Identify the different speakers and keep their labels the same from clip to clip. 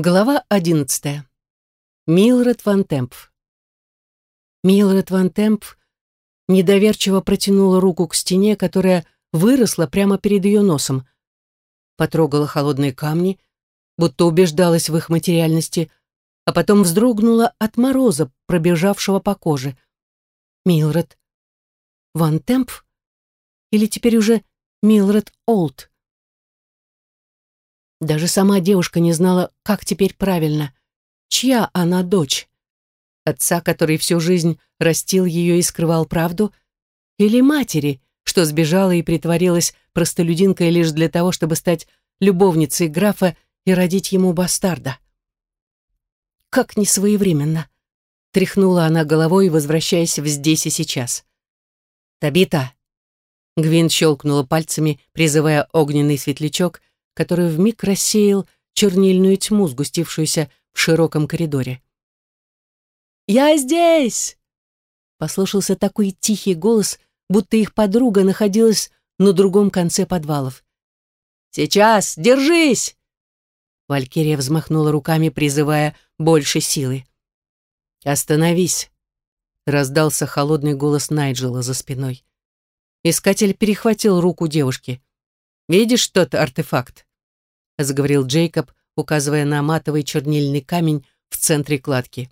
Speaker 1: Глава одиннадцатая. Милред Ван Темп. Милред Ван Темп недоверчиво протянула руку к стене, которая выросла прямо перед ее носом. Потрогала холодные камни, будто убеждалась в их материальности, а потом вздрогнула от мороза, пробежавшего по коже. Милред Ван Темп? Или теперь уже Милред Олд? Даже сама девушка не знала, как теперь правильно. Чья она дочь? Отца, который всю жизнь растил ее и скрывал правду? Или матери, что сбежала и притворилась простолюдинкой лишь для того, чтобы стать любовницей графа и родить ему бастарда? Как несвоевременно! Тряхнула она головой, возвращаясь в здесь и сейчас. «Табита!» Гвин щелкнула пальцами, призывая огненный светлячок, который вмиг рассеял чернильную тьму, сгустившуюся в широком коридоре. «Я здесь!» Послышался такой тихий голос, будто их подруга находилась на другом конце подвалов. «Сейчас! Держись!» Валькирия взмахнула руками, призывая больше силы. «Остановись!» — раздался холодный голос Найджела за спиной. Искатель перехватил руку девушки. «Видишь тот артефакт?» Заговорил Джейкоб, указывая на матовый чернильный камень в центре кладки.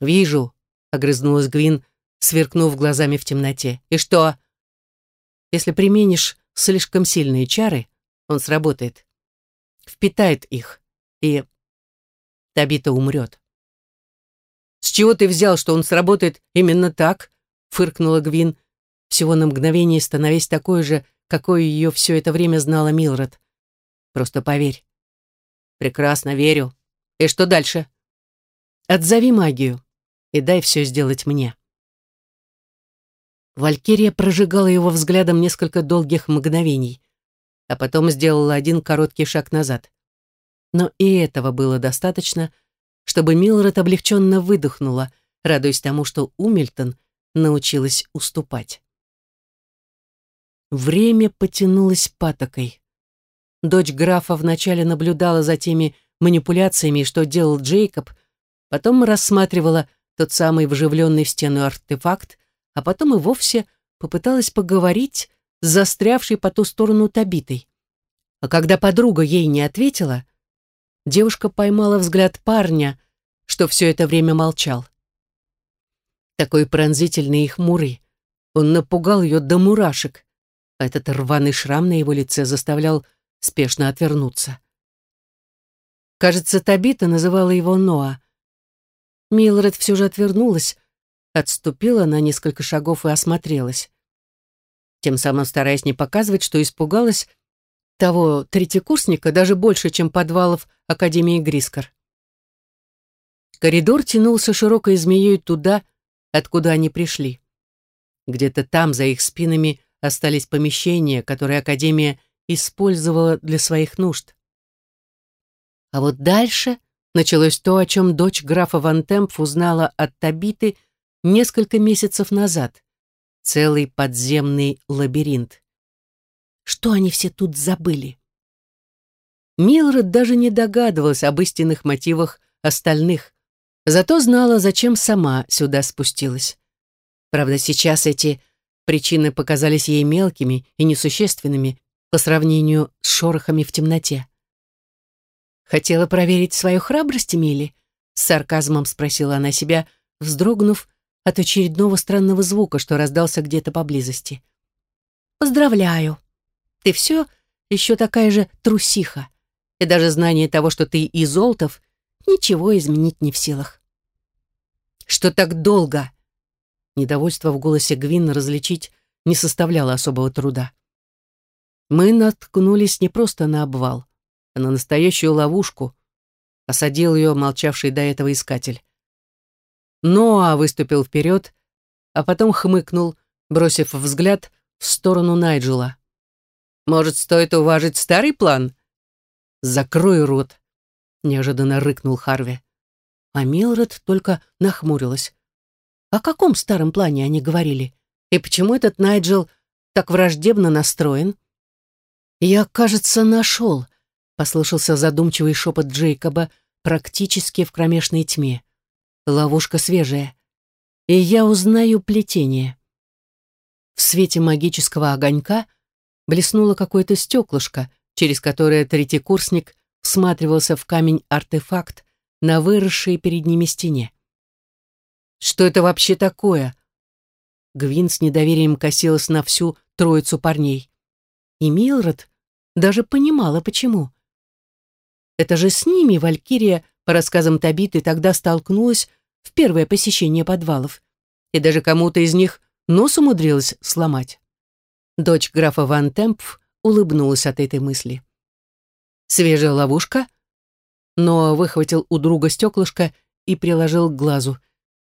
Speaker 1: «Вижу», — огрызнулась Гвин, сверкнув глазами в темноте. «И что?» «Если применишь слишком сильные чары, он сработает. Впитает их, и Табита умрет». «С чего ты взял, что он сработает именно так?» — фыркнула Гвин, всего на мгновение становясь такой же, какой ее все это время знала Милред. Просто поверь. Прекрасно верю. И что дальше? Отзови магию и дай все сделать мне. Валькирия прожигала его взглядом несколько долгих мгновений, а потом сделала один короткий шаг назад. Но и этого было достаточно, чтобы Милред облегченно выдохнула, радуясь тому, что Умильтон научилась уступать. Время потянулось патокой. Дочь графа вначале наблюдала за теми манипуляциями, что делал Джейкоб, потом рассматривала тот самый вживленный в стену артефакт, а потом и вовсе попыталась поговорить с застрявшей по ту сторону Табитой. А когда подруга ей не ответила, девушка поймала взгляд парня, что все это время молчал. Такой пронзительный и хмурый, он напугал ее до мурашек, а этот рваный шрам на его лице заставлял спешно отвернуться. Кажется, Табита называла его Ноа. Милред все же отвернулась, отступила на несколько шагов и осмотрелась. Тем самым стараясь не показывать, что испугалась того третьекурсника даже больше, чем подвалов Академии Грискор. Коридор тянулся широкой змеей туда, откуда они пришли. Где-то там, за их спинами, остались помещения, которые Академия использовала для своих нужд. А вот дальше началось то, о чем дочь графа Ван Темп узнала от Табиты несколько месяцев назад. Целый подземный лабиринт. Что они все тут забыли? Милред даже не догадывалась об истинных мотивах остальных, зато знала, зачем сама сюда спустилась. Правда, сейчас эти причины показались ей мелкими и несущественными, по сравнению с шорохами в темноте. «Хотела проверить свою храбрость, Милли?» С сарказмом спросила она себя, вздрогнув от очередного странного звука, что раздался где-то поблизости. «Поздравляю. Ты все еще такая же трусиха, и даже знание того, что ты из Олтов, ничего изменить не в силах». «Что так долго?» Недовольство в голосе Гвин различить не составляло особого труда. Мы наткнулись не просто на обвал, а на настоящую ловушку. Осадил ее молчавший до этого искатель. Ноа выступил вперед, а потом хмыкнул, бросив взгляд в сторону Найджела. «Может, стоит уважить старый план?» «Закрой рот», — неожиданно рыкнул Харви. А Милред только нахмурилась. О каком старом плане они говорили? И почему этот Найджел так враждебно настроен? «Я, кажется, нашел», — послышался задумчивый шепот Джейкоба, практически в кромешной тьме. Ловушка свежая. И я узнаю плетение. В свете магического огонька блеснуло какое-то стеклышко, через которое третий курсник всматривался в камень-артефакт на выросшей перед ними стене. «Что это вообще такое?» Гвин с недоверием косилась на всю троицу парней. И Милред даже понимала, почему. Это же с ними Валькирия, по рассказам Табиты, тогда столкнулась в первое посещение подвалов. И даже кому-то из них нос умудрилась сломать. Дочь графа Ван Темпф улыбнулась от этой мысли. Свежая ловушка? Но выхватил у друга стеклышко и приложил к глазу.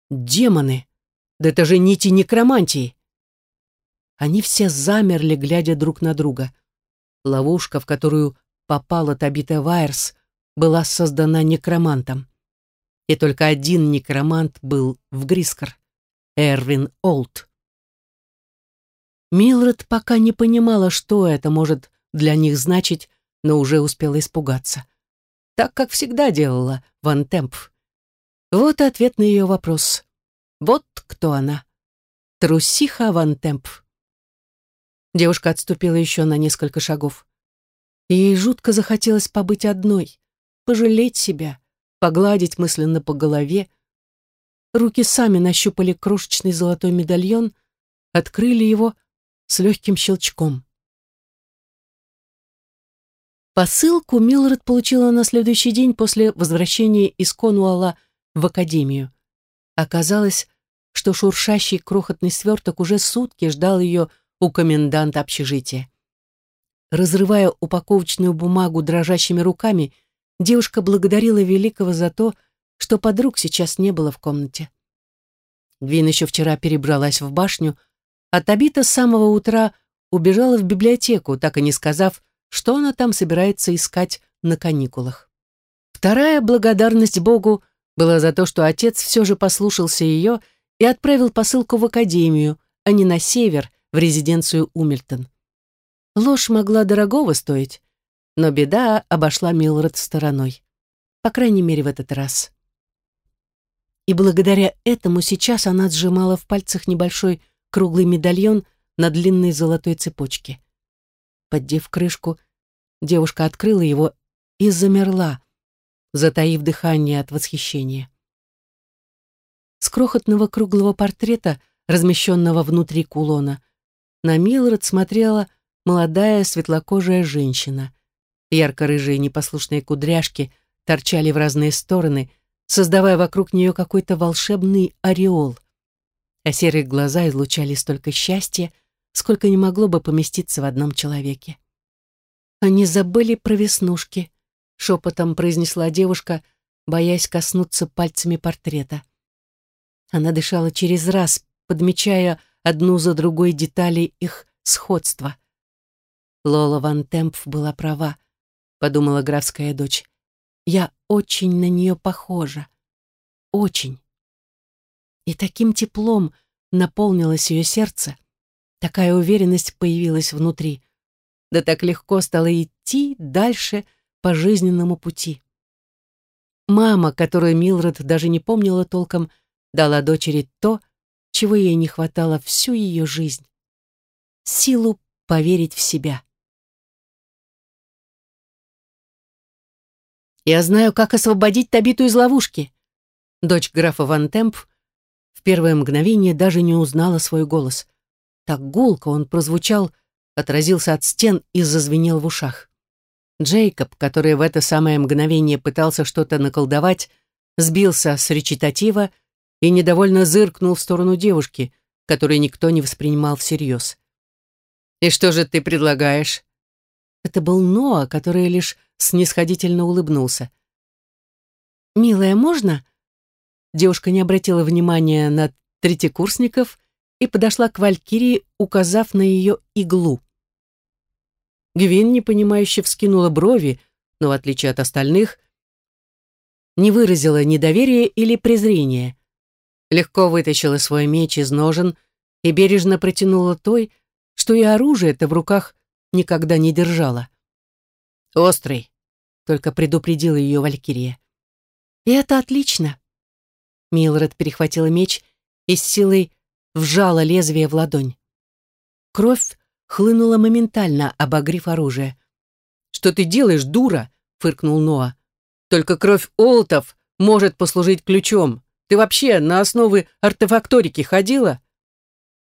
Speaker 1: Демоны! Да это же нити некромантии! Они все замерли, глядя друг на друга. Ловушка, в которую попала Табита Вайерс, была создана некромантом. И только один некромант был в Грискор — Эрвин Олд. Милред пока не понимала, что это может для них значить, но уже успела испугаться. Так, как всегда делала Ван Темпф. Вот ответ на ее вопрос. Вот кто она. Трусиха Ван Темпф. Девушка отступила еще на несколько шагов. Ей жутко захотелось побыть одной, пожалеть себя, погладить мысленно по голове. Руки сами нащупали крошечный золотой медальон, открыли его с легким щелчком. Посылку Милред получила на следующий день после возвращения из Конуала в академию. Оказалось, что шуршащий крохотный сверток уже сутки ждал ее у коменданта общежития. Разрывая упаковочную бумагу дрожащими руками, девушка благодарила Великого за то, что подруг сейчас не было в комнате. Гвин еще вчера перебралась в башню, а Табита с самого утра убежала в библиотеку, так и не сказав, что она там собирается искать на каникулах. Вторая благодарность Богу была за то, что отец все же послушался ее и отправил посылку в академию, а не на север, в резиденцию Умильтон. Ложь могла дорогого стоить, но беда обошла Милред стороной. По крайней мере, в этот раз. И благодаря этому сейчас она сжимала в пальцах небольшой круглый медальон на длинной золотой цепочке. Поддев крышку, девушка открыла его и замерла, затаив дыхание от восхищения. С крохотного круглого портрета, размещенного внутри кулона, на Милред смотрела молодая светлокожая женщина. Ярко-рыжие непослушные кудряшки торчали в разные стороны, создавая вокруг нее какой-то волшебный ореол. А серые глаза излучали столько счастья, сколько не могло бы поместиться в одном человеке. Они забыли про веснушки, шепотом произнесла девушка, боясь коснуться пальцами портрета. Она дышала через раз, подмечая одну за другой детали их сходства. Лола Ван Темпф была права, подумала графская дочь. Я очень на нее похожа. Очень. И таким теплом наполнилось ее сердце, Такая уверенность появилась внутри. Да так легко стало идти дальше по жизненному пути. Мама, которую Милред даже не помнила толком, дала дочери то, чего ей не хватало всю ее жизнь. Силу поверить в себя. «Я знаю, как освободить Табиту из ловушки!» Дочь графа Ван Темп в первое мгновение даже не узнала свой голос. Так гулко он прозвучал, отразился от стен и зазвенел в ушах. Джейкоб, который в это самое мгновение пытался что-то наколдовать, сбился с речитатива и недовольно зыркнул в сторону девушки, которую никто не воспринимал всерьез. «И что же ты предлагаешь?» Это был Ноа, который лишь снисходительно улыбнулся. «Милая, можно?» Девушка не обратила внимания на третьекурсников и подошла к Валькирии, указав на ее иглу. Гвин, непонимающе вскинула брови, но, в отличие от остальных, не выразила недоверия или презрения. Легко вытащила свой меч из ножен и бережно протянула той, что и оружие-то в руках никогда не держала. «Острый», — только предупредила ее Валькирия. И это отлично. Милред перехватила меч и с силой вжала лезвие в ладонь. Кровь хлынула моментально, обогрев оружие. «Что ты делаешь, дура?» — фыркнул Ноа. «Только кровь олтов может послужить ключом. Ты вообще на основы артефакторики ходила?»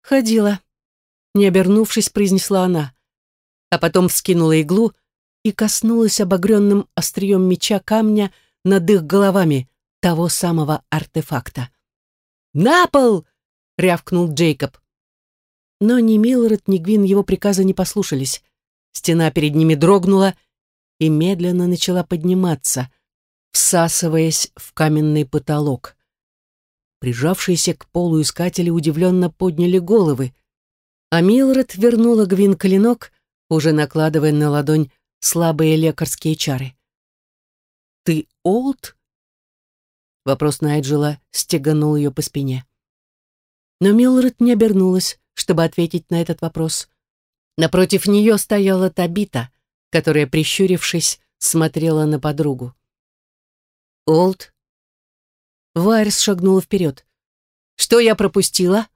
Speaker 1: «Ходила», — не обернувшись, произнесла она. А потом вскинула иглу и коснулась обогренным острием меча камня над их головами, того самого артефакта. «На пол!» — рявкнул Джейкоб. Но ни Милред, ни Гвин его приказа не послушались. Стена перед ними дрогнула и медленно начала подниматься, всасываясь в каменный потолок. Прижавшиеся к полу искатели удивленно подняли головы, а Милред вернула Гвин клинок, уже накладывая на ладонь слабые лекарские чары. «Ты Олд?» Вопрос Найджела стеганул ее по спине. Но Милред не обернулась, чтобы ответить на этот вопрос. Напротив нее стояла Табита, которая, прищурившись, смотрела на подругу. «Олд?» Вайрс шагнула вперед. «Что я пропустила?»